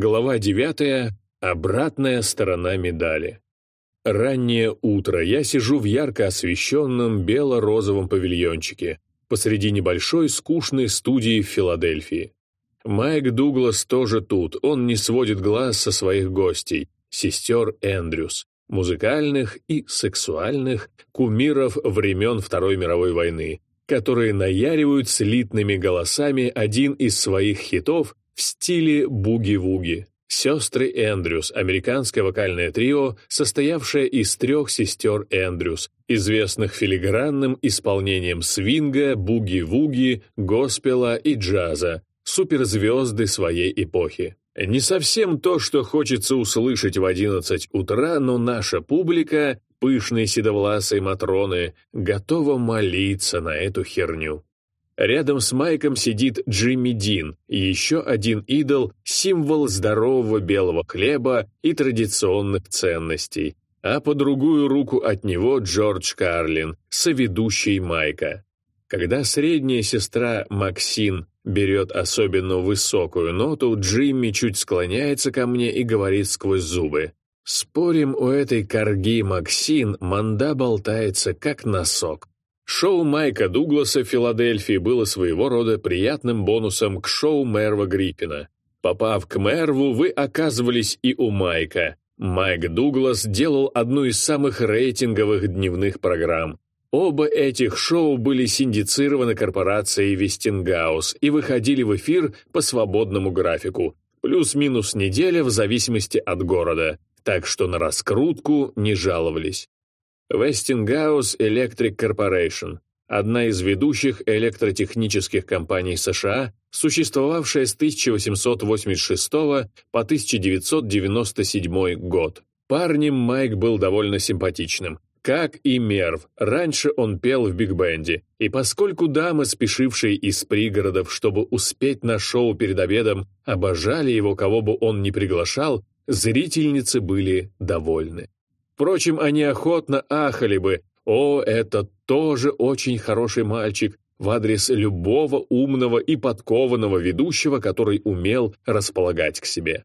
Глава девятая. Обратная сторона медали. Раннее утро. Я сижу в ярко освещенном бело-розовом павильончике посреди небольшой скучной студии в Филадельфии. Майк Дуглас тоже тут, он не сводит глаз со своих гостей, сестер Эндрюс, музыкальных и сексуальных кумиров времен Второй мировой войны, которые наяривают слитными голосами один из своих хитов в стиле буги-вуги. Сестры Эндрюс – американское вокальное трио, состоявшее из трех сестер Эндрюс, известных филигранным исполнением свинга, буги-вуги, госпела и джаза, суперзвезды своей эпохи. Не совсем то, что хочется услышать в 11 утра, но наша публика, пышные седовласые матроны, готова молиться на эту херню. Рядом с Майком сидит Джимми Дин, еще один идол, символ здорового белого хлеба и традиционных ценностей, а по другую руку от него Джордж Карлин, соведущий Майка. Когда средняя сестра Максин берет особенно высокую ноту, Джимми чуть склоняется ко мне и говорит сквозь зубы. «Спорим, у этой корги Максин манда болтается, как носок». Шоу Майка Дугласа в Филадельфии было своего рода приятным бонусом к шоу Мерва Гриппина. Попав к Мерву, вы оказывались и у Майка. Майк Дуглас делал одну из самых рейтинговых дневных программ. Оба этих шоу были синдицированы корпорацией Вестингаус и выходили в эфир по свободному графику, плюс-минус неделя в зависимости от города, так что на раскрутку не жаловались. Westinghouse Electric Corporation – одна из ведущих электротехнических компаний США, существовавшая с 1886 по 1997 год. Парнем Майк был довольно симпатичным, как и Мерв. Раньше он пел в биг-бенде, и поскольку дамы, спешившие из пригородов, чтобы успеть на шоу перед обедом, обожали его, кого бы он ни приглашал, зрительницы были довольны. Впрочем, они охотно ахали бы «О, это тоже очень хороший мальчик», в адрес любого умного и подкованного ведущего, который умел располагать к себе.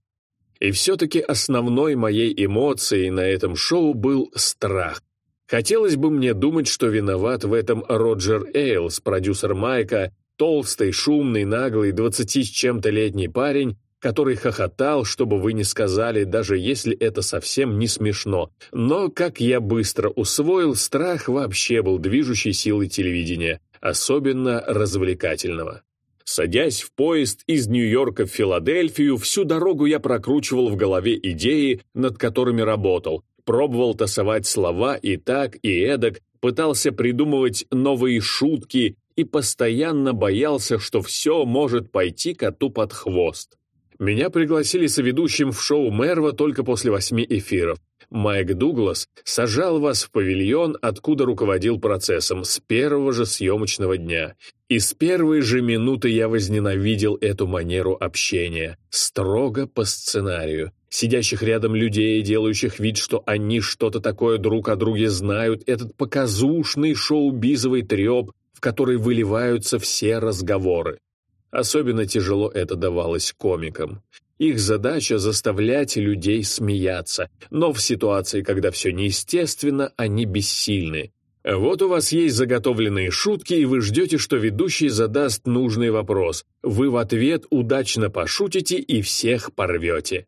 И все-таки основной моей эмоцией на этом шоу был страх. Хотелось бы мне думать, что виноват в этом Роджер Эйлс, продюсер Майка, толстый, шумный, наглый, двадцати с чем-то летний парень, который хохотал, чтобы вы не сказали, даже если это совсем не смешно. Но, как я быстро усвоил, страх вообще был движущей силой телевидения, особенно развлекательного. Садясь в поезд из Нью-Йорка в Филадельфию, всю дорогу я прокручивал в голове идеи, над которыми работал, пробовал тасовать слова и так, и эдак, пытался придумывать новые шутки и постоянно боялся, что все может пойти коту под хвост. Меня пригласили соведущим в шоу Мерва только после восьми эфиров. Майк Дуглас сажал вас в павильон, откуда руководил процессом, с первого же съемочного дня. И с первой же минуты я возненавидел эту манеру общения. Строго по сценарию. Сидящих рядом людей, делающих вид, что они что-то такое друг о друге знают, этот показушный шоу-бизовый треп, в который выливаются все разговоры. Особенно тяжело это давалось комикам. Их задача — заставлять людей смеяться, но в ситуации, когда все неестественно, они бессильны. Вот у вас есть заготовленные шутки, и вы ждете, что ведущий задаст нужный вопрос. Вы в ответ удачно пошутите и всех порвете.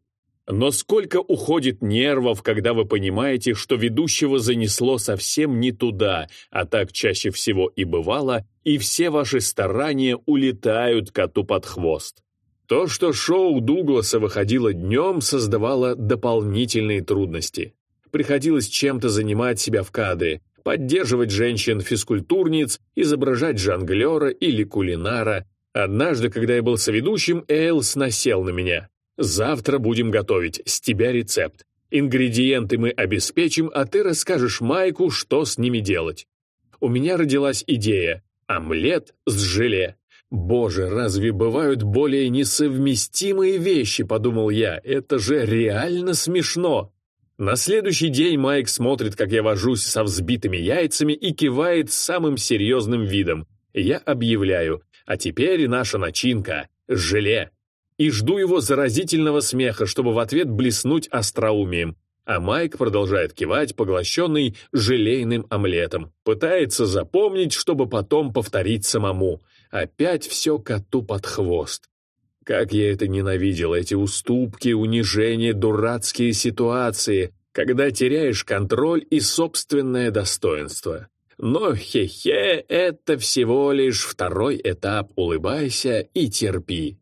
Но сколько уходит нервов, когда вы понимаете, что ведущего занесло совсем не туда, а так чаще всего и бывало, и все ваши старания улетают коту под хвост. То, что шоу Дугласа выходило днем, создавало дополнительные трудности. Приходилось чем-то занимать себя в кадре, поддерживать женщин-физкультурниц, изображать жонглера или кулинара. Однажды, когда я был соведущим, Эйлс насел на меня. Завтра будем готовить, с тебя рецепт. Ингредиенты мы обеспечим, а ты расскажешь Майку, что с ними делать. У меня родилась идея – омлет с желе. «Боже, разве бывают более несовместимые вещи?» – подумал я. «Это же реально смешно!» На следующий день Майк смотрит, как я вожусь со взбитыми яйцами и кивает самым серьезным видом. Я объявляю, а теперь наша начинка – желе. И жду его заразительного смеха, чтобы в ответ блеснуть остроумием. А Майк продолжает кивать, поглощенный желейным омлетом. Пытается запомнить, чтобы потом повторить самому. Опять все коту под хвост. Как я это ненавидел, эти уступки, унижения, дурацкие ситуации, когда теряешь контроль и собственное достоинство. Но хе-хе, это всего лишь второй этап «улыбайся и терпи».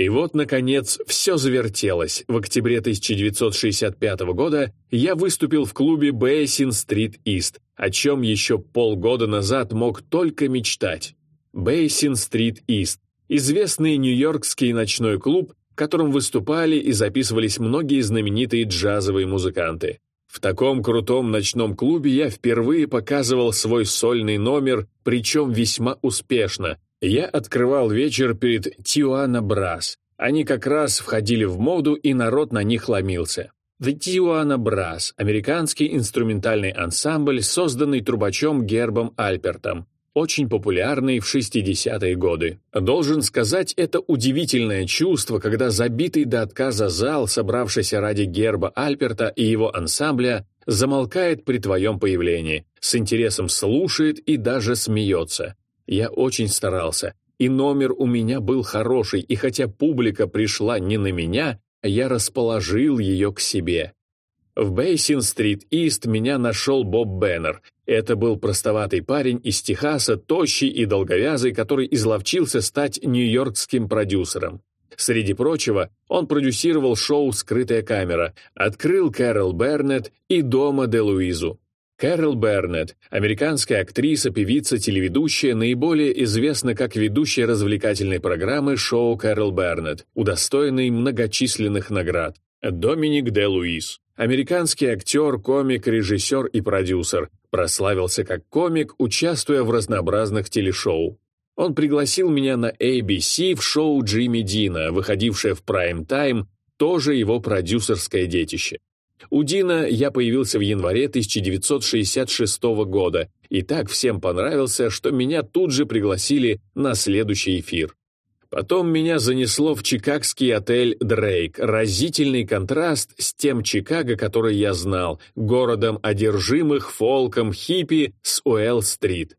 И вот, наконец, все завертелось. В октябре 1965 года я выступил в клубе Бейсин Стрит Ист, о чем еще полгода назад мог только мечтать. Бейсин Стрит Ист – известный нью-йоркский ночной клуб, в котором выступали и записывались многие знаменитые джазовые музыканты. В таком крутом ночном клубе я впервые показывал свой сольный номер, причем весьма успешно. Я открывал вечер перед Тиуана Брас. Они как раз входили в моду, и народ на них ломился. The Tijuana Brass – американский инструментальный ансамбль, созданный трубачом Гербом Альпертом очень популярный в 60-е годы. Должен сказать, это удивительное чувство, когда забитый до отказа зал, собравшийся ради герба Альперта и его ансамбля, замолкает при твоем появлении, с интересом слушает и даже смеется. Я очень старался, и номер у меня был хороший, и хотя публика пришла не на меня, я расположил ее к себе. В Бейсин-стрит-Ист меня нашел Боб Беннер. Это был простоватый парень из Техаса, тощий и долговязый, который изловчился стать нью-йоркским продюсером. Среди прочего, он продюсировал шоу «Скрытая камера», открыл Кэрол Бернетт и «Дома де Луизу». Кэрол Бернетт, американская актриса, певица, телеведущая, наиболее известна как ведущая развлекательной программы шоу Кэрол Бернетт, удостоенной многочисленных наград. Доминик де Луис, Американский актер, комик, режиссер и продюсер. Прославился как комик, участвуя в разнообразных телешоу. Он пригласил меня на ABC в шоу Джимми Дина, выходившее в прайм-тайм, тоже его продюсерское детище. У Дина я появился в январе 1966 года, и так всем понравился, что меня тут же пригласили на следующий эфир. Потом меня занесло в чикагский отель «Дрейк». Разительный контраст с тем Чикаго, который я знал, городом одержимых фолком хиппи с Уэлл-стрит.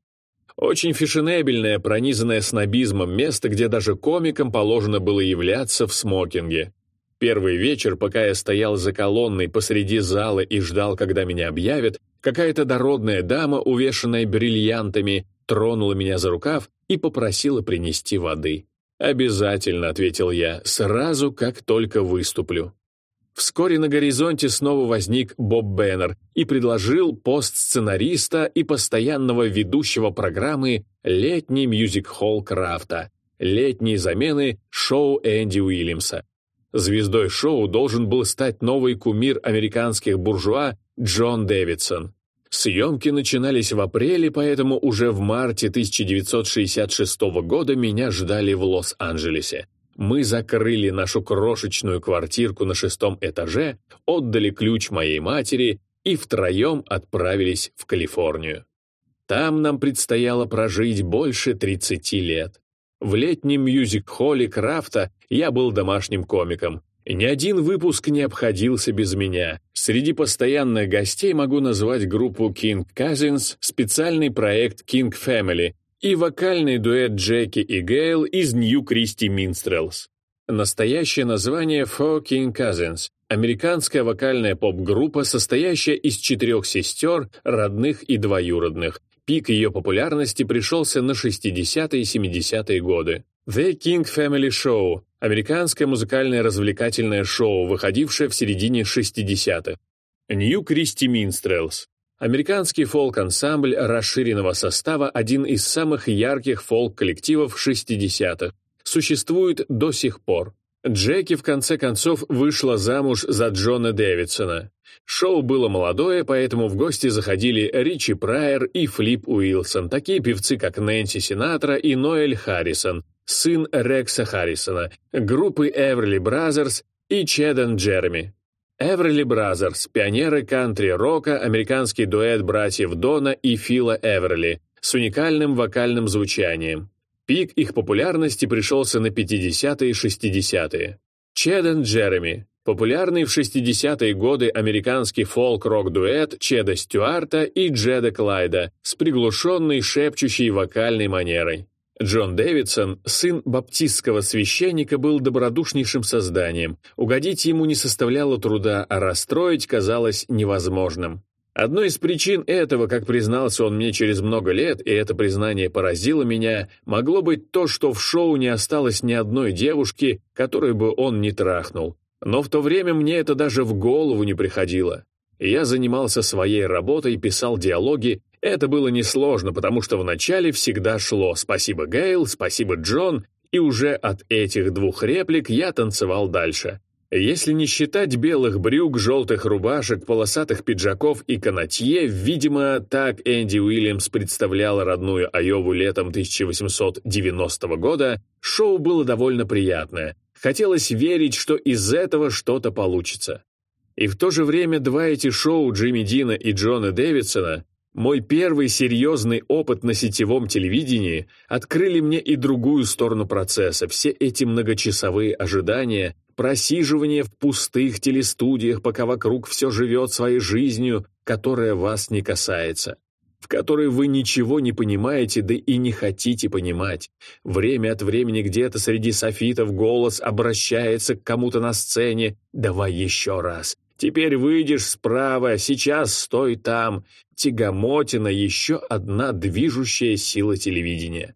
Очень фешенебельное, пронизанное снобизмом место, где даже комикам положено было являться в смокинге. Первый вечер, пока я стоял за колонной посреди зала и ждал, когда меня объявят, какая-то дородная дама, увешанная бриллиантами, тронула меня за рукав и попросила принести воды. «Обязательно», — ответил я, — «сразу, как только выступлю». Вскоре на горизонте снова возник Боб Беннер и предложил пост сценариста и постоянного ведущего программы «Летний мюзик-холл Крафта», «Летние замены» шоу Энди Уильямса. Звездой шоу должен был стать новый кумир американских буржуа Джон Дэвидсон. Съемки начинались в апреле, поэтому уже в марте 1966 года меня ждали в Лос-Анджелесе. Мы закрыли нашу крошечную квартирку на шестом этаже, отдали ключ моей матери и втроем отправились в Калифорнию. Там нам предстояло прожить больше 30 лет. В летнем мюзик-холле Крафта я был домашним комиком, ни один выпуск не обходился без меня. Среди постоянных гостей могу назвать группу King Cousins, специальный проект King Family и вокальный дуэт Джеки и Гейл из New Christy Minstrels. Настоящее название Four King Cousins – американская вокальная поп-группа, состоящая из четырех сестер, родных и двоюродных. Пик ее популярности пришелся на 60-е и 70-е годы. The King Family Show – американское музыкальное развлекательное шоу, выходившее в середине 60-х. New Christy Minstrels – американский фолк-ансамбль расширенного состава, один из самых ярких фолк-коллективов 60-х. Существует до сих пор. Джеки в конце концов вышла замуж за Джона Дэвидсона. Шоу было молодое, поэтому в гости заходили Ричи Прайер и Флип Уилсон, такие певцы, как Нэнси Синатра и Ноэль Харрисон, сын Рекса Харрисона, группы Everly Brothers и Чед энд Джереми. Everly Brothers, пионеры кантри-рока, американский дуэт братьев Дона и Фила Эверли с уникальным вокальным звучанием. Пик их популярности пришелся на 50-е и 60-е. Чед энд Джереми, популярный в 60-е годы американский фолк-рок-дуэт Чеда Стюарта и Джеда Клайда с приглушенной шепчущей вокальной манерой. Джон Дэвидсон, сын баптистского священника, был добродушнейшим созданием. Угодить ему не составляло труда, а расстроить казалось невозможным. Одной из причин этого, как признался он мне через много лет, и это признание поразило меня, могло быть то, что в шоу не осталось ни одной девушки, которую бы он не трахнул. Но в то время мне это даже в голову не приходило. Я занимался своей работой, писал диалоги. Это было несложно, потому что вначале всегда шло «Спасибо, Гейл», «Спасибо, Джон», и уже от этих двух реплик я танцевал дальше. Если не считать белых брюк, желтых рубашек, полосатых пиджаков и канатье, видимо, так Энди Уильямс представлял родную Айову летом 1890 года, шоу было довольно приятное. Хотелось верить, что из этого что-то получится. И в то же время два эти шоу Джимми Дина и Джона Дэвидсона, мой первый серьезный опыт на сетевом телевидении, открыли мне и другую сторону процесса, все эти многочасовые ожидания, просиживание в пустых телестудиях, пока вокруг все живет своей жизнью, которая вас не касается в которой вы ничего не понимаете, да и не хотите понимать. Время от времени где-то среди софитов голос обращается к кому-то на сцене «Давай еще раз». Теперь выйдешь справа, сейчас стой там. Тягомотина — еще одна движущая сила телевидения.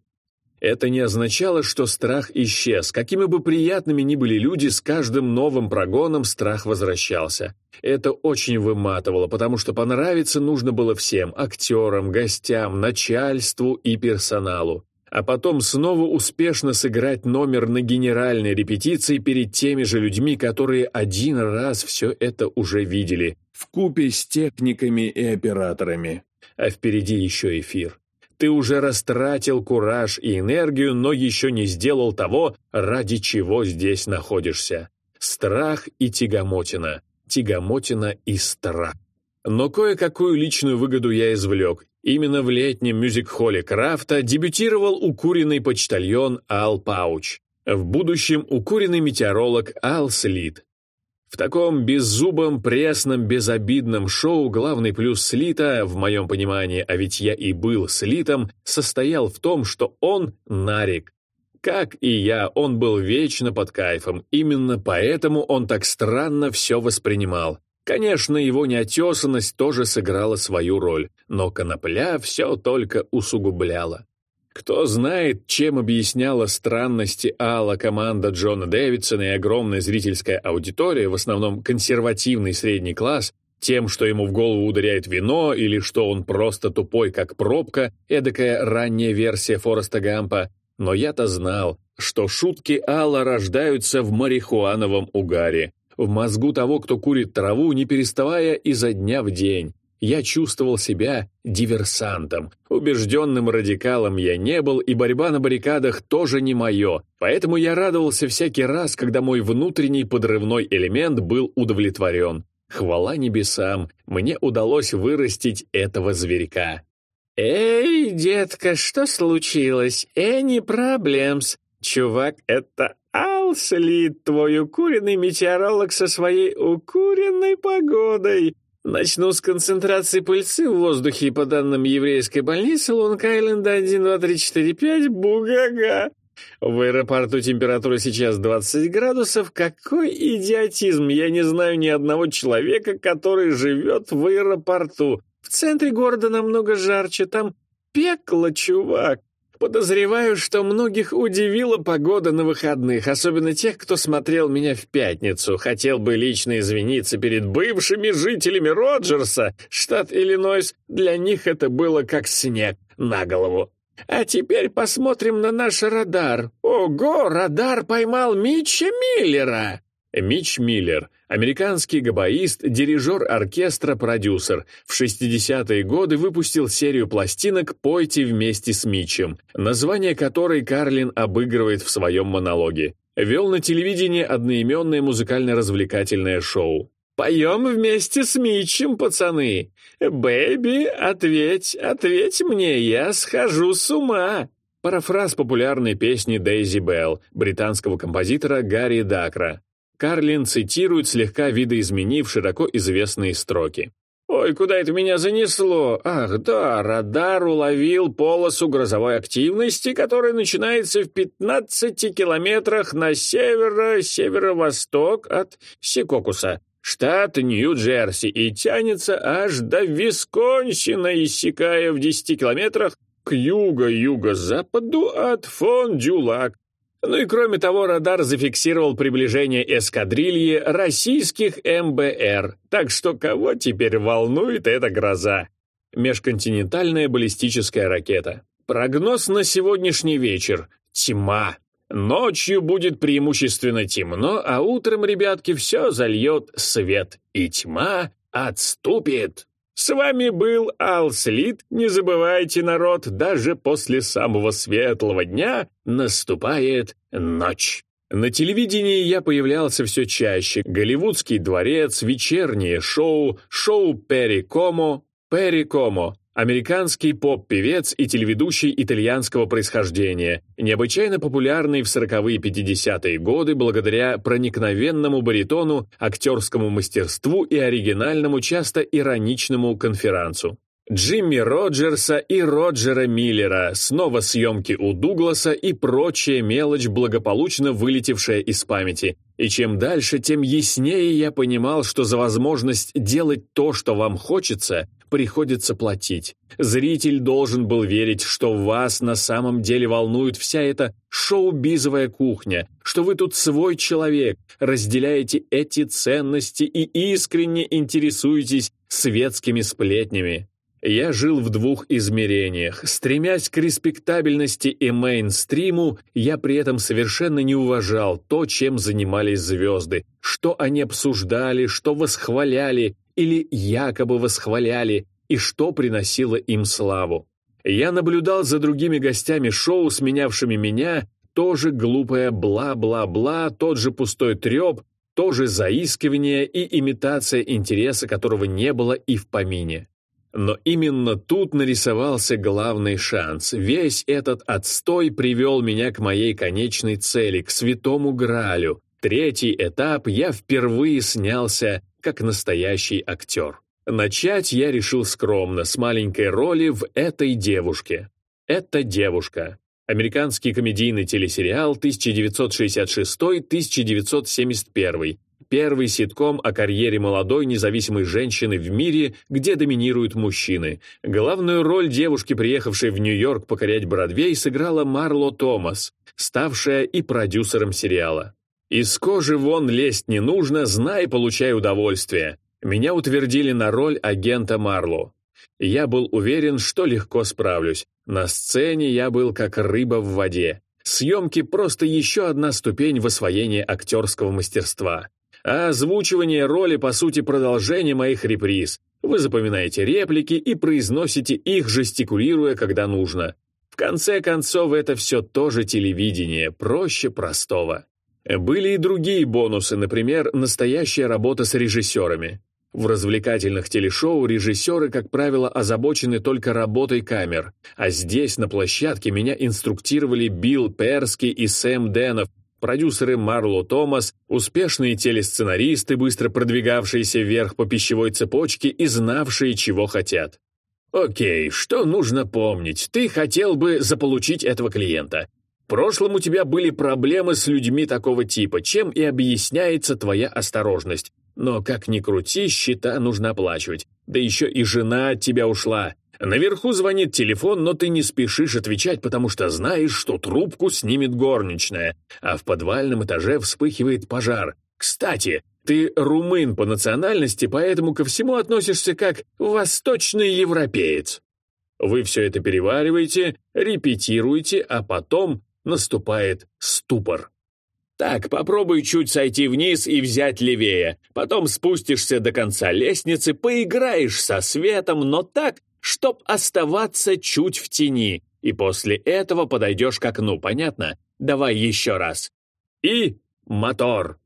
Это не означало, что страх исчез. Какими бы приятными ни были люди, с каждым новым прогоном страх возвращался. Это очень выматывало, потому что понравиться нужно было всем – актерам, гостям, начальству и персоналу. А потом снова успешно сыграть номер на генеральной репетиции перед теми же людьми, которые один раз все это уже видели, в купе с техниками и операторами. А впереди еще эфир. Ты уже растратил кураж и энергию, но еще не сделал того, ради чего здесь находишься. Страх и тягомотина. Тягомотина и страх. Но кое-какую личную выгоду я извлек. Именно в летнем мюзик-холле Крафта дебютировал укуренный почтальон Ал Пауч. В будущем укуренный метеоролог Ал Слит. В таком беззубом, пресном, безобидном шоу главный плюс Слита, в моем понимании, а ведь я и был Слитом, состоял в том, что он нарик. Как и я, он был вечно под кайфом, именно поэтому он так странно все воспринимал. Конечно, его неотесанность тоже сыграла свою роль, но конопля все только усугубляла. Кто знает, чем объясняла странности Алла команда Джона Дэвидсона и огромная зрительская аудитория, в основном консервативный средний класс, тем, что ему в голову ударяет вино, или что он просто тупой, как пробка, эдакая ранняя версия Фореста Гампа. Но я-то знал, что шутки Алла рождаются в марихуановом угаре, в мозгу того, кто курит траву, не переставая изо дня в день, я чувствовал себя диверсантом. Убежденным радикалом я не был, и борьба на баррикадах тоже не мое, поэтому я радовался всякий раз, когда мой внутренний подрывной элемент был удовлетворен. Хвала небесам, мне удалось вырастить этого зверька. «Эй, детка, что случилось? Эни проблемс. Чувак, это Алслит, твой укуренный метеоролог со своей укуренной погодой. Начну с концентрации пыльцы в воздухе по данным еврейской больницы Лонг-Айленда 1, 2, 3, 4, 5, бугага. В аэропорту температура сейчас 20 градусов. Какой идиотизм! Я не знаю ни одного человека, который живет в аэропорту. В центре города намного жарче, там пекло, чувак. Подозреваю, что многих удивила погода на выходных, особенно тех, кто смотрел меня в пятницу. Хотел бы лично извиниться перед бывшими жителями Роджерса, штат Иллинойс. Для них это было как снег на голову. А теперь посмотрим на наш радар. Ого, радар поймал Митча Миллера! Митч Миллер, американский габаист, дирижер оркестра, продюсер, в 60-е годы выпустил серию пластинок «Пойте вместе с Митчем», название которой Карлин обыгрывает в своем монологе. Вел на телевидении одноименное музыкально-развлекательное шоу. «Поем вместе с Митчем, пацаны! Бэби, ответь, ответь мне, я схожу с ума!» Парафраз популярной песни Дейзи Белл британского композитора Гарри Дакра. Карлин цитирует слегка видоизменив широко известные строки. «Ой, куда это меня занесло? Ах, да, радар уловил полосу грозовой активности, которая начинается в 15 километрах на северо-северо-восток от Сикокуса, штат Нью-Джерси, и тянется аж до Висконсина, иссякая в 10 километрах к юго-юго-западу от Фон-Дюлак. Ну и кроме того, радар зафиксировал приближение эскадрильи российских МБР, так что кого теперь волнует эта гроза? Межконтинентальная баллистическая ракета. Прогноз на сегодняшний вечер. Тьма. Ночью будет преимущественно темно, а утром, ребятки, все зальет свет, и тьма отступит. С вами был Алслит. Не забывайте, народ, даже после самого светлого дня наступает ночь. На телевидении я появлялся все чаще. Голливудский дворец, вечерние шоу, шоу Перри Комо. Перри Комо Американский поп-певец и телеведущий итальянского происхождения, необычайно популярный в 40-е и 50-е годы благодаря проникновенному баритону, актерскому мастерству и оригинальному, часто ироничному конферансу. Джимми Роджерса и Роджера Миллера, снова съемки у Дугласа и прочая мелочь, благополучно вылетевшая из памяти. И чем дальше, тем яснее я понимал, что за возможность делать то, что вам хочется, приходится платить. Зритель должен был верить, что вас на самом деле волнует вся эта шоу-бизовая кухня, что вы тут свой человек, разделяете эти ценности и искренне интересуетесь светскими сплетнями. Я жил в двух измерениях. Стремясь к респектабельности и мейнстриму, я при этом совершенно не уважал то, чем занимались звезды, что они обсуждали, что восхваляли или якобы восхваляли, и что приносило им славу. Я наблюдал за другими гостями шоу, сменявшими меня, тоже глупое бла-бла-бла, тот же пустой треп, тоже заискивание и имитация интереса, которого не было и в помине. Но именно тут нарисовался главный шанс. Весь этот отстой привел меня к моей конечной цели, к святому Гралю. Третий этап я впервые снялся как настоящий актер. Начать я решил скромно, с маленькой роли в «Этой девушке». «Это девушка». Американский комедийный телесериал 1966-1971 Первый ситком о карьере молодой независимой женщины в мире, где доминируют мужчины. Главную роль девушки, приехавшей в Нью-Йорк покорять Бродвей, сыграла Марло Томас, ставшая и продюсером сериала. «Из кожи вон лезть не нужно, знай, получай удовольствие». Меня утвердили на роль агента Марло. Я был уверен, что легко справлюсь. На сцене я был как рыба в воде. Съемки — просто еще одна ступень в освоении актерского мастерства а озвучивание роли, по сути, продолжение моих реприз. Вы запоминаете реплики и произносите их, жестикулируя, когда нужно. В конце концов, это все тоже телевидение, проще простого. Были и другие бонусы, например, настоящая работа с режиссерами. В развлекательных телешоу режиссеры, как правило, озабочены только работой камер, а здесь, на площадке, меня инструктировали Билл Перски и Сэм Денов, продюсеры Марло Томас, успешные телесценаристы, быстро продвигавшиеся вверх по пищевой цепочке и знавшие, чего хотят. «Окей, что нужно помнить? Ты хотел бы заполучить этого клиента. В прошлом у тебя были проблемы с людьми такого типа, чем и объясняется твоя осторожность. Но как ни крути, счета нужно оплачивать. Да еще и жена от тебя ушла. Наверху звонит телефон, но ты не спешишь отвечать, потому что знаешь, что трубку снимет горничная, а в подвальном этаже вспыхивает пожар. Кстати, ты румын по национальности, поэтому ко всему относишься как восточный европеец. Вы все это перевариваете, репетируете, а потом наступает ступор. Так, попробуй чуть сойти вниз и взять левее. Потом спустишься до конца лестницы, поиграешь со светом, но так, чтоб оставаться чуть в тени, и после этого подойдешь к окну, понятно? Давай еще раз. И мотор.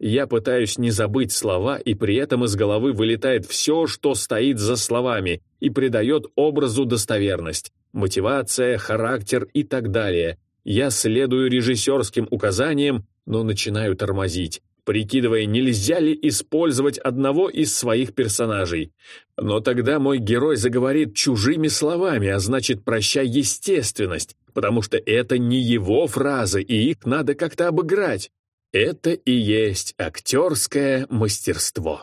Я пытаюсь не забыть слова, и при этом из головы вылетает все, что стоит за словами, и придает образу достоверность. мотивация, характер и так далее. Я следую режиссерским указаниям, но начинаю тормозить, прикидывая, нельзя ли использовать одного из своих персонажей. Но тогда мой герой заговорит чужими словами, а значит, прощай естественность, потому что это не его фразы, и их надо как-то обыграть. Это и есть актерское мастерство.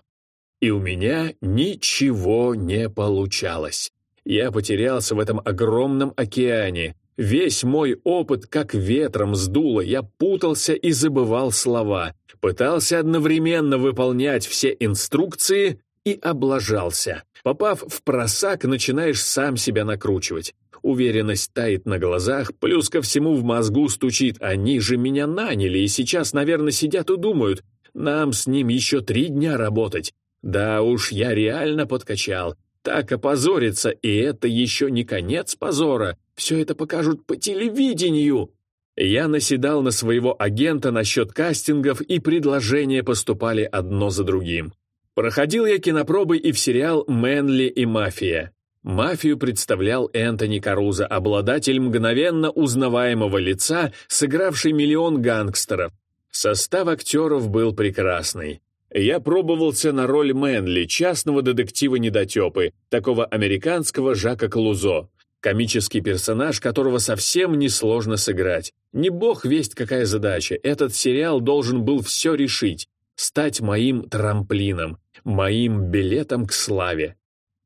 И у меня ничего не получалось. Я потерялся в этом огромном океане. Весь мой опыт как ветром сдуло, я путался и забывал слова, пытался одновременно выполнять все инструкции и облажался. Попав в просак, начинаешь сам себя накручивать. Уверенность тает на глазах, плюс ко всему в мозгу стучит. Они же меня наняли и сейчас, наверное, сидят и думают, нам с ним еще три дня работать. Да уж, я реально подкачал. Так опозориться, и это еще не конец позора. Все это покажут по телевидению. Я наседал на своего агента насчет кастингов, и предложения поступали одно за другим. Проходил я кинопробы и в сериал «Мэнли и мафия». Мафию представлял Энтони Каруза, обладатель мгновенно узнаваемого лица, сыгравший миллион гангстеров. Состав актеров был прекрасный. Я пробовался на роль Мэнли, частного детектива-недотепы, такого американского Жака Клузо. Комический персонаж, которого совсем несложно сыграть. Не бог весть какая задача, этот сериал должен был все решить, стать моим трамплином, моим билетом к славе.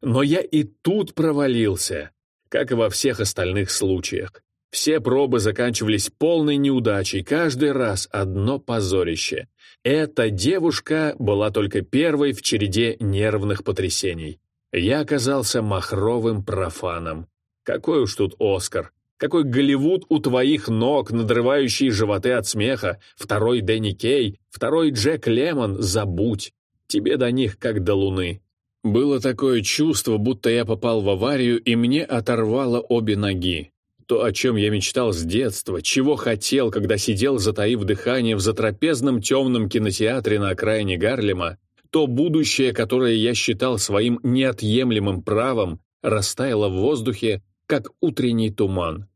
Но я и тут провалился, как и во всех остальных случаях. Все пробы заканчивались полной неудачей, каждый раз одно позорище. Эта девушка была только первой в череде нервных потрясений. Я оказался махровым профаном. Какой уж тут Оскар. Какой Голливуд у твоих ног, надрывающий животы от смеха. Второй Дэнни Кей, второй Джек Лемон, забудь. Тебе до них как до луны. Было такое чувство, будто я попал в аварию, и мне оторвало обе ноги. То, о чем я мечтал с детства, чего хотел, когда сидел, затаив дыхание в затрапезном темном кинотеатре на окраине Гарлема, то будущее, которое я считал своим неотъемлемым правом, растаяло в воздухе, как утренний туман.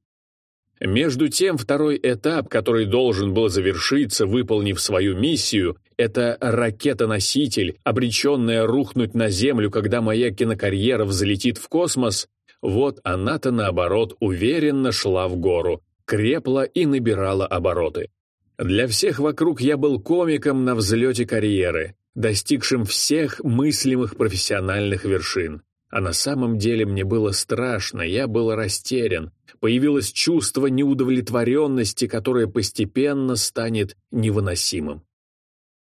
Между тем, второй этап, который должен был завершиться, выполнив свою миссию, это ракета-носитель, обреченная рухнуть на Землю, когда моя кинокарьера взлетит в космос, вот она-то, наоборот, уверенно шла в гору, крепла и набирала обороты. Для всех вокруг я был комиком на взлете карьеры, достигшим всех мыслимых профессиональных вершин. А на самом деле мне было страшно, я был растерян. Появилось чувство неудовлетворенности, которое постепенно станет невыносимым.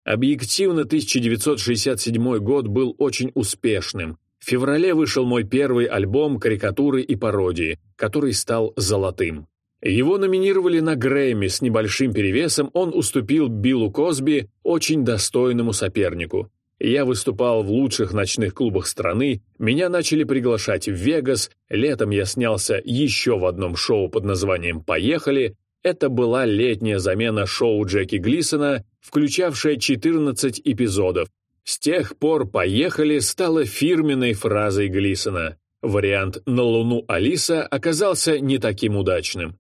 Объективно, 1967 год был очень успешным. В феврале вышел мой первый альбом «Карикатуры и пародии», который стал золотым. Его номинировали на Грэмми с небольшим перевесом, он уступил Биллу Косби, очень достойному сопернику. Я выступал в лучших ночных клубах страны, меня начали приглашать в Вегас, летом я снялся еще в одном шоу под названием «Поехали». Это была летняя замена шоу Джеки Глисона, включавшая 14 эпизодов. С тех пор «Поехали» стало фирменной фразой Глисона. Вариант «На Луну Алиса» оказался не таким удачным.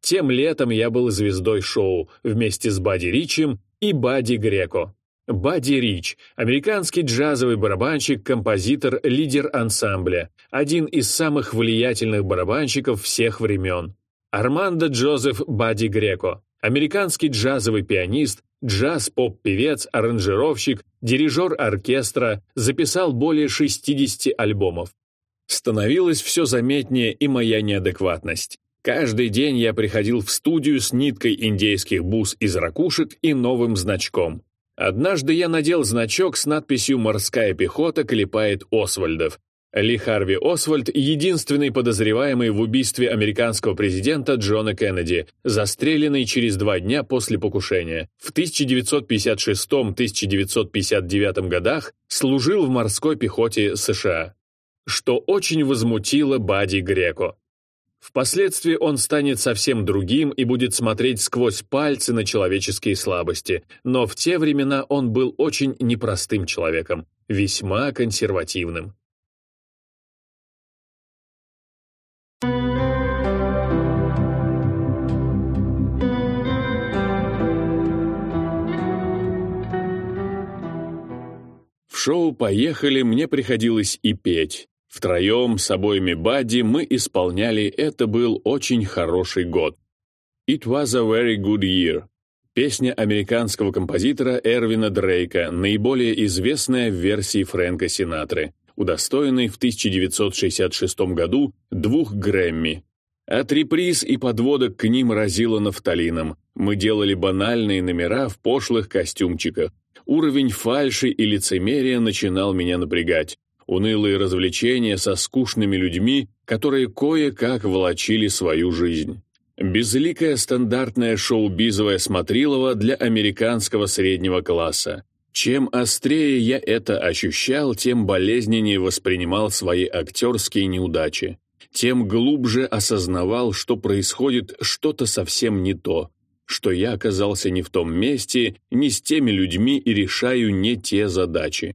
Тем летом я был звездой шоу вместе с Бадди Ричем и Бадди Греко. Бадди Рич – американский джазовый барабанщик, композитор, лидер ансамбля, один из самых влиятельных барабанщиков всех времен. Армандо Джозеф Бадди Греко – американский джазовый пианист, джаз-поп-певец, аранжировщик, дирижер оркестра, записал более 60 альбомов. Становилось все заметнее и моя неадекватность. Каждый день я приходил в студию с ниткой индейских бус из ракушек и новым значком. Однажды я надел значок с надписью «Морская пехота клепает Освальдов». Ли Харви Освальд – единственный подозреваемый в убийстве американского президента Джона Кеннеди, застреленный через два дня после покушения. В 1956-1959 годах служил в морской пехоте США, что очень возмутило Бади Греко. Впоследствии он станет совсем другим и будет смотреть сквозь пальцы на человеческие слабости, но в те времена он был очень непростым человеком, весьма консервативным. В шоу «Поехали» мне приходилось и петь. Втроем с обоими Бадди мы исполняли «Это был очень хороший год». «It was a very good year». Песня американского композитора Эрвина Дрейка, наиболее известная в версии Фрэнка Синатры, удостоенной в 1966 году двух Грэмми. От реприз и подводок к ним разило нафталином. Мы делали банальные номера в пошлых костюмчиках. Уровень фальши и лицемерия начинал меня напрягать. Унылые развлечения со скучными людьми, которые кое-как волочили свою жизнь. Безликое стандартное шоу-бизовое смотрилово для американского среднего класса. Чем острее я это ощущал, тем болезненнее воспринимал свои актерские неудачи. Тем глубже осознавал, что происходит что-то совсем не то, что я оказался не в том месте, не с теми людьми и решаю не те задачи.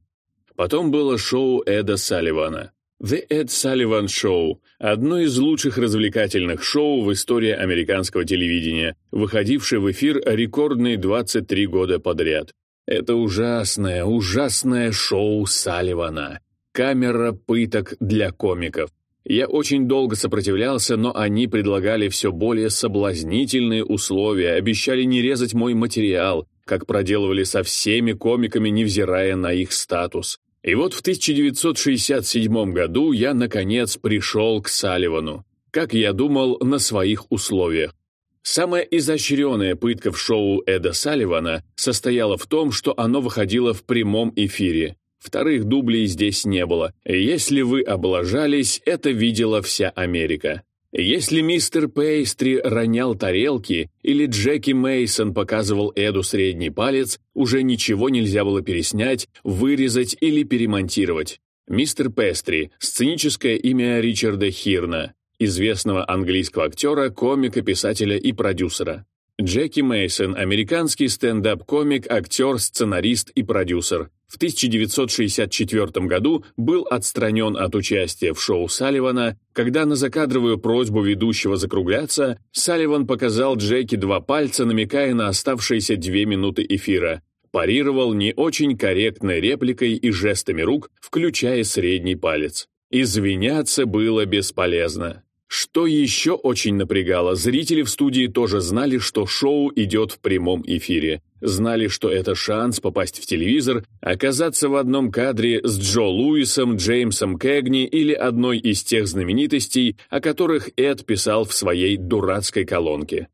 Потом было шоу Эда Салливана. The Ed Sullivan Show – одно из лучших развлекательных шоу в истории американского телевидения, выходившее в эфир рекордные 23 года подряд. Это ужасное, ужасное шоу Салливана. Камера пыток для комиков. Я очень долго сопротивлялся, но они предлагали все более соблазнительные условия, обещали не резать мой материал, как проделывали со всеми комиками, невзирая на их статус. И вот в 1967 году я, наконец, пришел к Салливану, как я думал, на своих условиях. Самая изощренная пытка в шоу Эда Салливана состояла в том, что оно выходило в прямом эфире. Вторых дублей здесь не было. Если вы облажались, это видела вся Америка. Если мистер Пейстри ронял тарелки или Джеки Мейсон показывал Эду средний палец, уже ничего нельзя было переснять, вырезать или перемонтировать. Мистер Пейстри – сценическое имя Ричарда Хирна, известного английского актера, комика, писателя и продюсера. Джеки Мейсон – американский стендап-комик, актер, сценарист и продюсер. В 1964 году был отстранен от участия в шоу Салливана, когда на закадровую просьбу ведущего закругляться, Салливан показал Джеки два пальца, намекая на оставшиеся две минуты эфира. Парировал не очень корректной репликой и жестами рук, включая средний палец. Извиняться было бесполезно. Что еще очень напрягало, зрители в студии тоже знали, что шоу идет в прямом эфире. Знали, что это шанс попасть в телевизор, оказаться в одном кадре с Джо Луисом, Джеймсом Кэгни или одной из тех знаменитостей, о которых Эд писал в своей дурацкой колонке.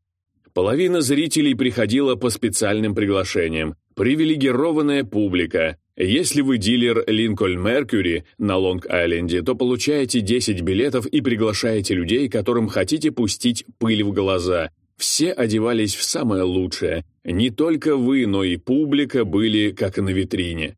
Половина зрителей приходила по специальным приглашениям, привилегированная публика, если вы дилер Линкольн Меркьюри на Лонг-Айленде, то получаете 10 билетов и приглашаете людей, которым хотите пустить пыль в глаза. Все одевались в самое лучшее. Не только вы, но и публика были как на витрине.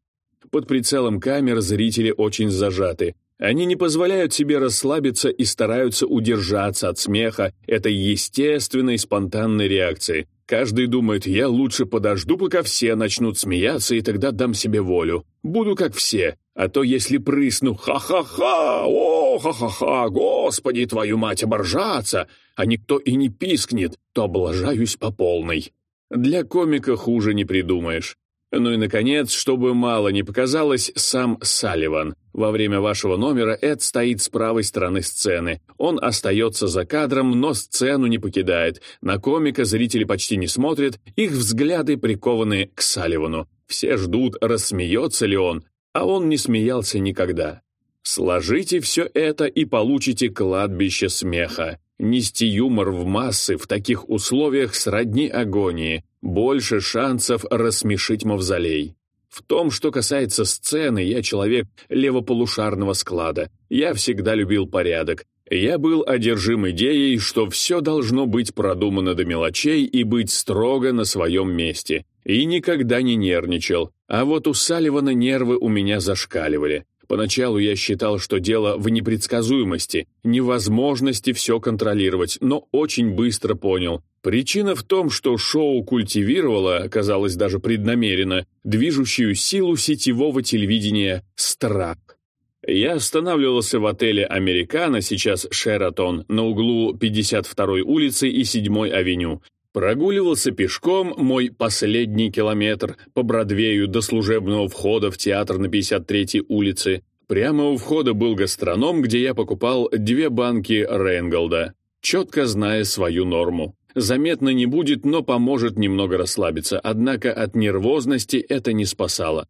Под прицелом камер зрители очень зажаты. Они не позволяют себе расслабиться и стараются удержаться от смеха, этой естественной спонтанной реакции – Каждый думает, я лучше подожду, пока все начнут смеяться, и тогда дам себе волю. Буду как все, а то если прысну «ха-ха-ха», «о, ха-ха-ха», «господи, твою мать, оборжаться», а никто и не пискнет, то облажаюсь по полной. Для комика хуже не придумаешь. Ну и, наконец, чтобы мало не показалось, сам Салливан. Во время вашего номера Эд стоит с правой стороны сцены. Он остается за кадром, но сцену не покидает. На комика зрители почти не смотрят, их взгляды прикованы к Салливану. Все ждут, рассмеется ли он, а он не смеялся никогда. Сложите все это и получите кладбище смеха. Нести юмор в массы в таких условиях сродни агонии, больше шансов рассмешить мавзолей. В том, что касается сцены, я человек левополушарного склада. Я всегда любил порядок. Я был одержим идеей, что все должно быть продумано до мелочей и быть строго на своем месте. И никогда не нервничал. А вот у Салливана нервы у меня зашкаливали. Поначалу я считал, что дело в непредсказуемости, невозможности все контролировать, но очень быстро понял. Причина в том, что шоу культивировало, казалось даже преднамеренно, движущую силу сетевого телевидения страх. Я останавливался в отеле «Американо», сейчас «Шератон», на углу 52-й улицы и 7-й авеню. Прогуливался пешком мой последний километр по Бродвею до служебного входа в театр на 53-й улице. Прямо у входа был гастроном, где я покупал две банки Рейнголда, четко зная свою норму. Заметно не будет, но поможет немного расслабиться, однако от нервозности это не спасало.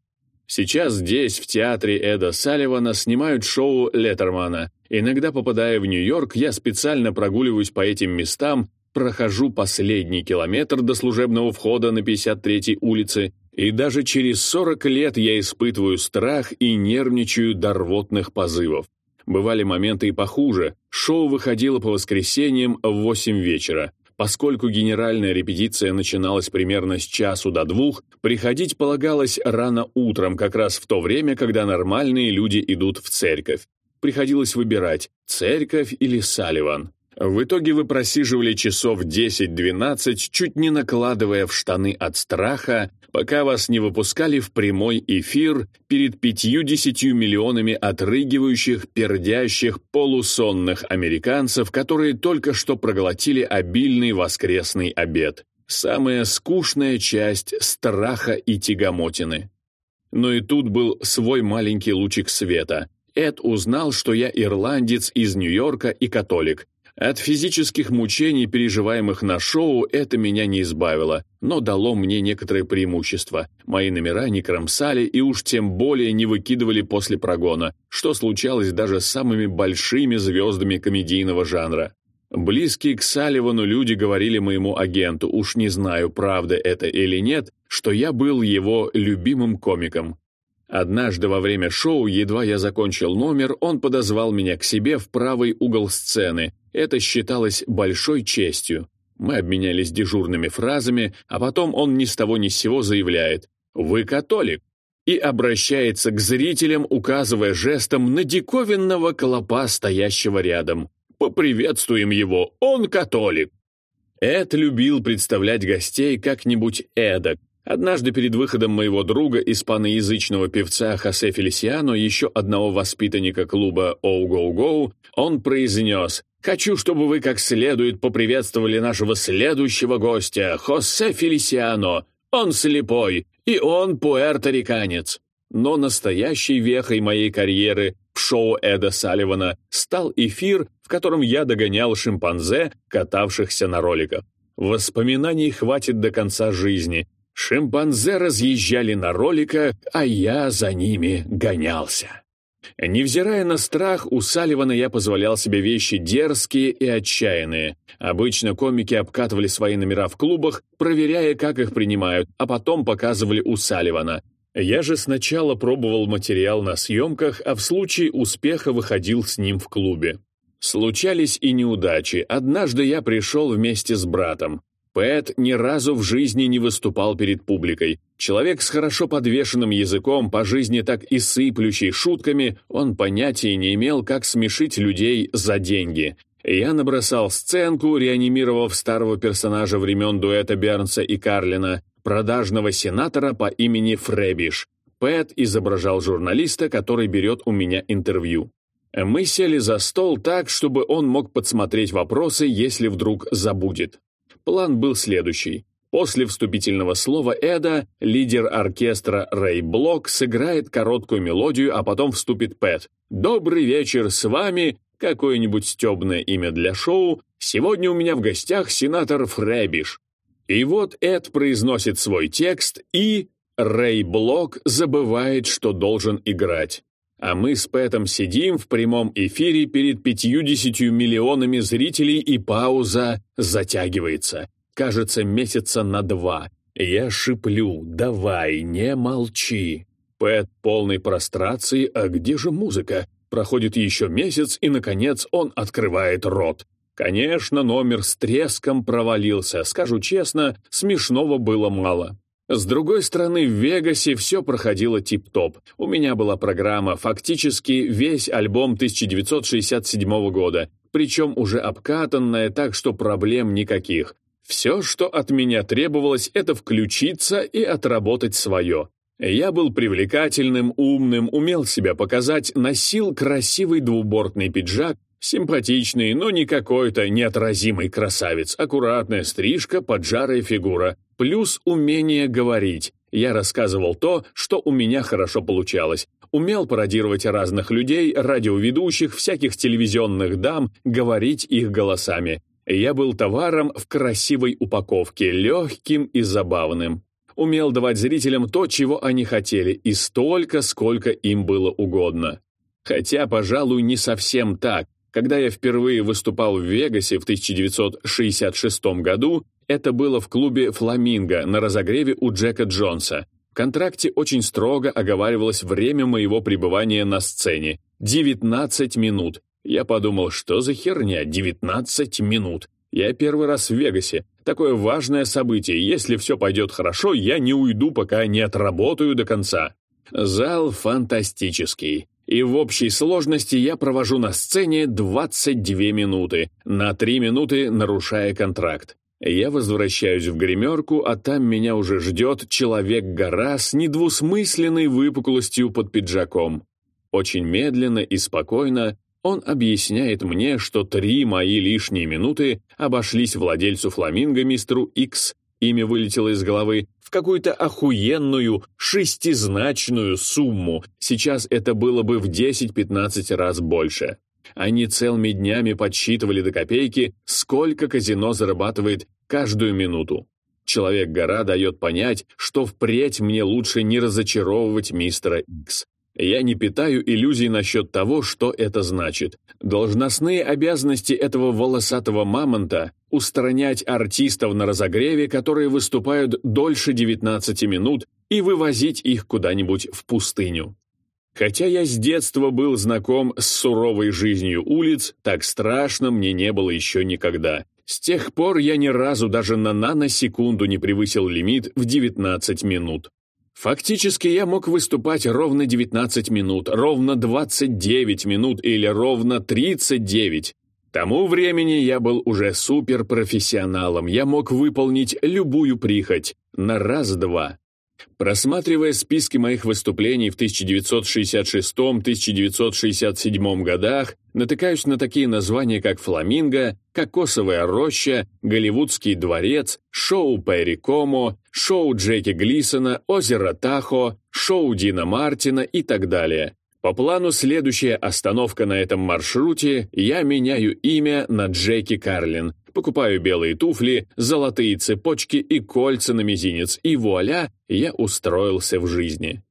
Сейчас здесь, в театре Эда Салливана, снимают шоу Леттермана. Иногда, попадая в Нью-Йорк, я специально прогуливаюсь по этим местам, прохожу последний километр до служебного входа на 53-й улице, и даже через 40 лет я испытываю страх и нервничаю до рвотных позывов. Бывали моменты и похуже. Шоу выходило по воскресеньям в 8 вечера. Поскольку генеральная репетиция начиналась примерно с часу до двух, приходить полагалось рано утром, как раз в то время, когда нормальные люди идут в церковь. Приходилось выбирать, церковь или Салливан. В итоге вы просиживали часов 10-12, чуть не накладывая в штаны от страха, пока вас не выпускали в прямой эфир перед 50 миллионами отрыгивающих, пердящих, полусонных американцев, которые только что проглотили обильный воскресный обед. Самая скучная часть страха и тягомотины. Но и тут был свой маленький лучик света. Эд узнал, что я ирландец из Нью-Йорка и католик, от физических мучений, переживаемых на шоу, это меня не избавило, но дало мне некоторые преимущества. Мои номера не кромсали и уж тем более не выкидывали после прогона, что случалось даже с самыми большими звездами комедийного жанра. Близкие к Салливану люди говорили моему агенту, уж не знаю, правда это или нет, что я был его любимым комиком. Однажды во время шоу, едва я закончил номер, он подозвал меня к себе в правый угол сцены, это считалось большой честью. Мы обменялись дежурными фразами, а потом он ни с того ни с сего заявляет «Вы католик?» и обращается к зрителям, указывая жестом на диковинного клопа, стоящего рядом. «Поприветствуем его, он католик!» Эд любил представлять гостей как-нибудь эдак. Однажды перед выходом моего друга, испаноязычного певца Хосе Фелисиано, еще одного воспитанника клуба «Оу-гоу-гоу», он произнес Хочу, чтобы вы как следует поприветствовали нашего следующего гостя, Хосе Фелисиано. Он слепой, и он пуэрториканец. Но настоящей вехой моей карьеры в шоу Эда Салливана стал эфир, в котором я догонял шимпанзе, катавшихся на роликах. Воспоминаний хватит до конца жизни. Шимпанзе разъезжали на роликах, а я за ними гонялся. Невзирая на страх, у Салливана я позволял себе вещи дерзкие и отчаянные. Обычно комики обкатывали свои номера в клубах, проверяя, как их принимают, а потом показывали у Салливана. Я же сначала пробовал материал на съемках, а в случае успеха выходил с ним в клубе. Случались и неудачи. Однажды я пришел вместе с братом. Пэт ни разу в жизни не выступал перед публикой. Человек с хорошо подвешенным языком, по жизни так и сыплющий шутками, он понятия не имел, как смешить людей за деньги. Я набросал сценку, реанимировав старого персонажа времен дуэта Бернса и Карлина, продажного сенатора по имени Фребиш. Пэт изображал журналиста, который берет у меня интервью. Мы сели за стол так, чтобы он мог подсмотреть вопросы, если вдруг забудет. План был следующий. После вступительного слова Эда лидер оркестра Рэй Блок сыграет короткую мелодию, а потом вступит Пэт. «Добрый вечер, с вами...» Какое-нибудь стебное имя для шоу. Сегодня у меня в гостях сенатор Фрэбиш. И вот Эд произносит свой текст, и... Рэй Блок забывает, что должен играть. А мы с Пэтом сидим в прямом эфире перед 50 миллионами зрителей, и пауза затягивается. Кажется, месяца на два. Я шиплю «давай, не молчи». Пэт полной прострации «а где же музыка?» Проходит еще месяц, и, наконец, он открывает рот. Конечно, номер с треском провалился. Скажу честно, смешного было мало. С другой стороны, в Вегасе все проходило тип-топ. У меня была программа, фактически весь альбом 1967 года, причем уже обкатанная, так что проблем никаких. Все, что от меня требовалось, это включиться и отработать свое. Я был привлекательным, умным, умел себя показать, носил красивый двубортный пиджак, Симпатичный, но не какой-то неотразимый красавец. Аккуратная стрижка, поджарая фигура. Плюс умение говорить. Я рассказывал то, что у меня хорошо получалось. Умел пародировать разных людей, радиоведущих, всяких телевизионных дам, говорить их голосами. Я был товаром в красивой упаковке, легким и забавным. Умел давать зрителям то, чего они хотели, и столько, сколько им было угодно. Хотя, пожалуй, не совсем так. Когда я впервые выступал в Вегасе в 1966 году, это было в клубе «Фламинго» на разогреве у Джека Джонса. В контракте очень строго оговаривалось время моего пребывания на сцене — 19 минут. Я подумал, что за херня 19 минут? Я первый раз в Вегасе. Такое важное событие. Если все пойдет хорошо, я не уйду, пока не отработаю до конца. Зал фантастический. И в общей сложности я провожу на сцене 22 минуты, на 3 минуты нарушая контракт. Я возвращаюсь в гримерку, а там меня уже ждет человек-гора с недвусмысленной выпуклостью под пиджаком. Очень медленно и спокойно он объясняет мне, что три мои лишние минуты обошлись владельцу фламинго мистеру Икс, имя вылетело из головы, в какую-то охуенную шестизначную сумму. Сейчас это было бы в 10-15 раз больше. Они целыми днями подсчитывали до копейки, сколько казино зарабатывает каждую минуту. Человек-гора дает понять, что впредь мне лучше не разочаровывать мистера Икс. Я не питаю иллюзий насчет того, что это значит. Должностные обязанности этого волосатого мамонта – устранять артистов на разогреве, которые выступают дольше 19 минут, и вывозить их куда-нибудь в пустыню. Хотя я с детства был знаком с суровой жизнью улиц, так страшно мне не было еще никогда. С тех пор я ни разу даже на наносекунду не превысил лимит в 19 минут. Фактически я мог выступать ровно 19 минут, ровно 29 минут или ровно 39. К тому времени я был уже суперпрофессионалом, я мог выполнить любую прихоть на раз-два. Просматривая списки моих выступлений в 1966-1967 годах, натыкаюсь на такие названия, как «Фламинго», «Кокосовая роща», «Голливудский дворец», «Шоу Перри Комо», «Шоу Джеки Глисона», «Озеро Тахо», «Шоу Дина Мартина» и так далее. По плану следующая остановка на этом маршруте я меняю имя на Джеки Карлин, покупаю белые туфли, золотые цепочки и кольца на мизинец, и вуаля, я устроился в жизни.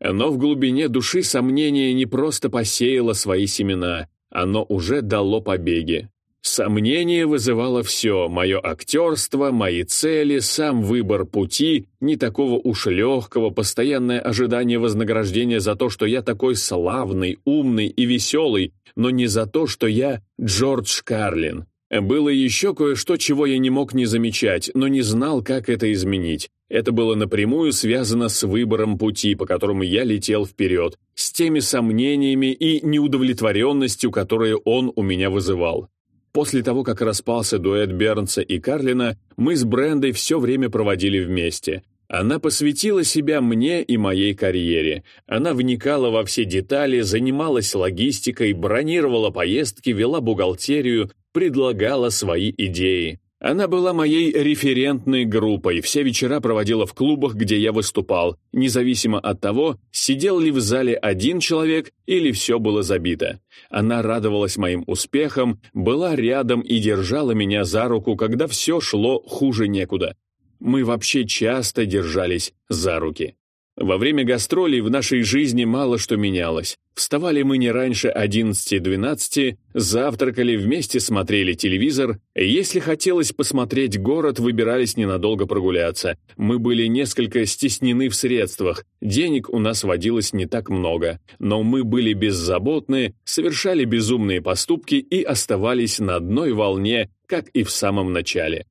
Но в глубине души сомнение не просто посеяло свои семена, оно уже дало побеги. Сомнение вызывало все — мое актерство, мои цели, сам выбор пути, не такого уж легкого, постоянное ожидание вознаграждения за то, что я такой славный, умный и веселый, но не за то, что я Джордж Карлин. Было еще кое-что, чего я не мог не замечать, но не знал, как это изменить. Это было напрямую связано с выбором пути, по которому я летел вперед, с теми сомнениями и неудовлетворенностью, которые он у меня вызывал. После того, как распался дуэт Бернса и Карлина, мы с Брендой все время проводили вместе. Она посвятила себя мне и моей карьере. Она вникала во все детали, занималась логистикой, бронировала поездки, вела бухгалтерию, предлагала свои идеи. Она была моей референтной группой, все вечера проводила в клубах, где я выступал, независимо от того, сидел ли в зале один человек или все было забито. Она радовалась моим успехам, была рядом и держала меня за руку, когда все шло хуже некуда. Мы вообще часто держались за руки. Во время гастролей в нашей жизни мало что менялось. Вставали мы не раньше 11-12, завтракали, вместе смотрели телевизор. Если хотелось посмотреть город, выбирались ненадолго прогуляться. Мы были несколько стеснены в средствах, денег у нас водилось не так много. Но мы были беззаботны, совершали безумные поступки и оставались на одной волне, как и в самом начале.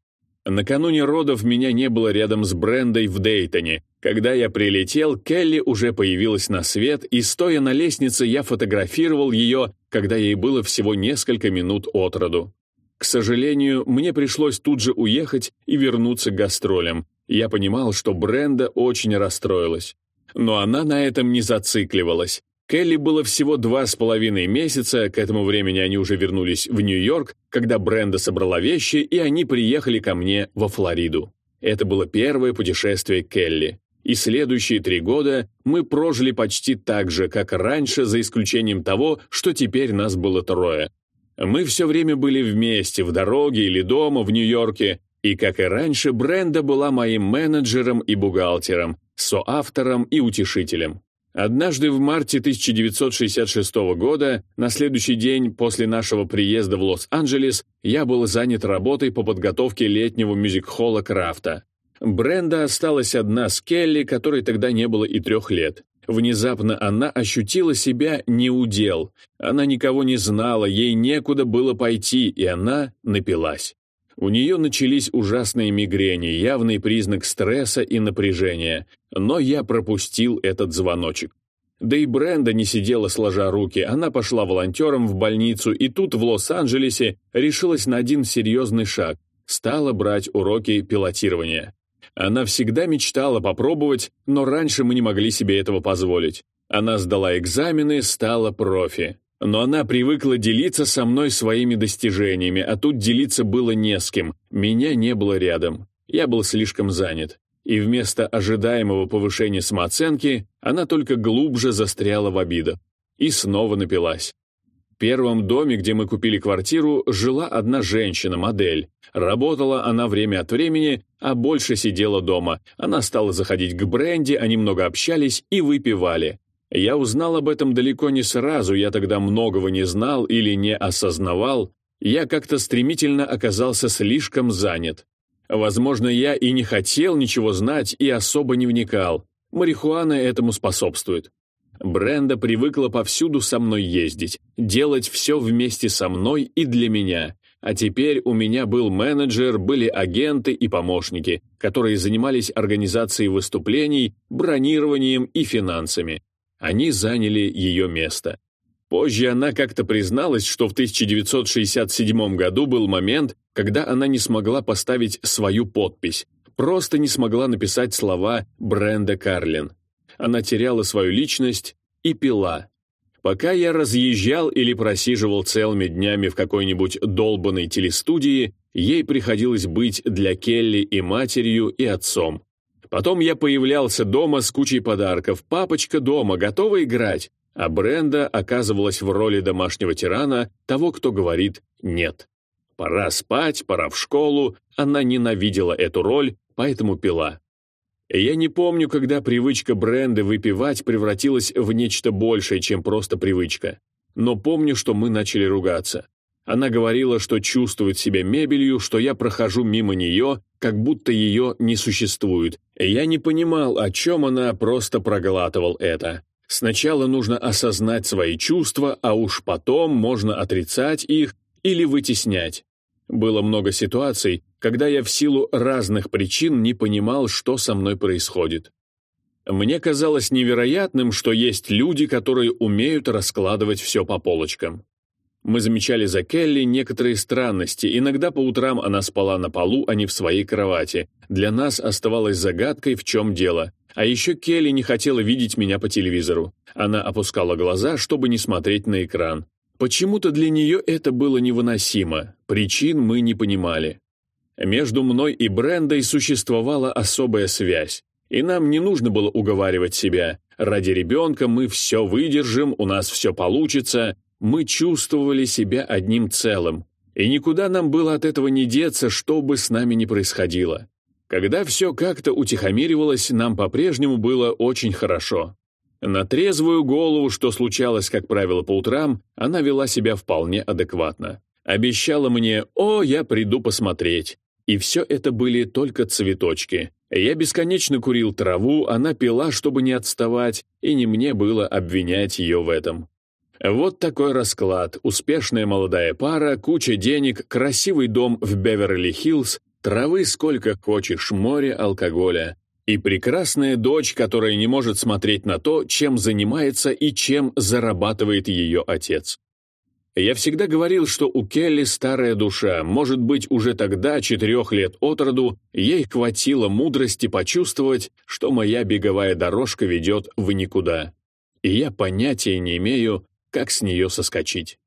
Накануне родов меня не было рядом с Брендой в Дейтоне. Когда я прилетел, Келли уже появилась на свет, и, стоя на лестнице, я фотографировал ее, когда ей было всего несколько минут от роду. К сожалению, мне пришлось тут же уехать и вернуться к гастролям. Я понимал, что Бренда очень расстроилась. Но она на этом не зацикливалась. Келли было всего два с половиной месяца, к этому времени они уже вернулись в Нью-Йорк, когда Бренда собрала вещи, и они приехали ко мне во Флориду. Это было первое путешествие Келли. И следующие три года мы прожили почти так же, как раньше, за исключением того, что теперь нас было трое. Мы все время были вместе, в дороге или дома в Нью-Йорке, и, как и раньше, Бренда была моим менеджером и бухгалтером, соавтором и утешителем. Однажды в марте 1966 года, на следующий день после нашего приезда в Лос-Анджелес, я был занят работой по подготовке летнего мюзик-холла Крафта. Бренда осталась одна с Келли, которой тогда не было и трех лет. Внезапно она ощутила себя неудел. Она никого не знала, ей некуда было пойти, и она напилась. У нее начались ужасные мигрени, явный признак стресса и напряжения, но я пропустил этот звоночек. Да и Бренда не сидела сложа руки, она пошла волонтером в больницу и тут в Лос-Анджелесе решилась на один серьезный шаг, стала брать уроки пилотирования. Она всегда мечтала попробовать, но раньше мы не могли себе этого позволить. Она сдала экзамены, стала профи. Но она привыкла делиться со мной своими достижениями, а тут делиться было не с кем. Меня не было рядом. Я был слишком занят. И вместо ожидаемого повышения самооценки она только глубже застряла в обидах. И снова напилась первом доме, где мы купили квартиру, жила одна женщина, модель. Работала она время от времени, а больше сидела дома. Она стала заходить к Бренди, они много общались и выпивали. Я узнал об этом далеко не сразу, я тогда многого не знал или не осознавал. Я как-то стремительно оказался слишком занят. Возможно, я и не хотел ничего знать и особо не вникал. Марихуана этому способствует. Бренда привыкла повсюду со мной ездить, делать все вместе со мной и для меня. А теперь у меня был менеджер, были агенты и помощники, которые занимались организацией выступлений, бронированием и финансами. Они заняли ее место. Позже она как-то призналась, что в 1967 году был момент, когда она не смогла поставить свою подпись, просто не смогла написать слова Бренда Карлин. Она теряла свою личность и пила. Пока я разъезжал или просиживал целыми днями в какой-нибудь долбанной телестудии, ей приходилось быть для Келли и матерью, и отцом. Потом я появлялся дома с кучей подарков. «Папочка дома, готова играть?» А Бренда оказывалась в роли домашнего тирана, того, кто говорит «нет». Пора спать, пора в школу. Она ненавидела эту роль, поэтому пила. Я не помню, когда привычка Бренды выпивать превратилась в нечто большее, чем просто привычка. Но помню, что мы начали ругаться. Она говорила, что чувствует себя мебелью, что я прохожу мимо нее, как будто ее не существует. Я не понимал, о чем она, просто проглатывал это. Сначала нужно осознать свои чувства, а уж потом можно отрицать их или вытеснять. Было много ситуаций, когда я в силу разных причин не понимал, что со мной происходит. Мне казалось невероятным, что есть люди, которые умеют раскладывать все по полочкам. Мы замечали за Келли некоторые странности. Иногда по утрам она спала на полу, а не в своей кровати. Для нас оставалось загадкой, в чем дело. А еще Келли не хотела видеть меня по телевизору. Она опускала глаза, чтобы не смотреть на экран. Почему-то для нее это было невыносимо, причин мы не понимали. Между мной и Брендой существовала особая связь, и нам не нужно было уговаривать себя. Ради ребенка мы все выдержим, у нас все получится. Мы чувствовали себя одним целым, и никуда нам было от этого не деться, что бы с нами ни происходило. Когда все как-то утихомиривалось, нам по-прежнему было очень хорошо. На трезвую голову, что случалось, как правило, по утрам, она вела себя вполне адекватно. Обещала мне «О, я приду посмотреть». И все это были только цветочки. Я бесконечно курил траву, она пила, чтобы не отставать, и не мне было обвинять ее в этом. Вот такой расклад. Успешная молодая пара, куча денег, красивый дом в Беверли-Хиллз, травы сколько хочешь, море алкоголя. И прекрасная дочь, которая не может смотреть на то, чем занимается и чем зарабатывает ее отец. Я всегда говорил, что у Келли старая душа, может быть, уже тогда, четырех лет от роду, ей хватило мудрости почувствовать, что моя беговая дорожка ведет в никуда. и я понятия не имею, как с нее соскочить.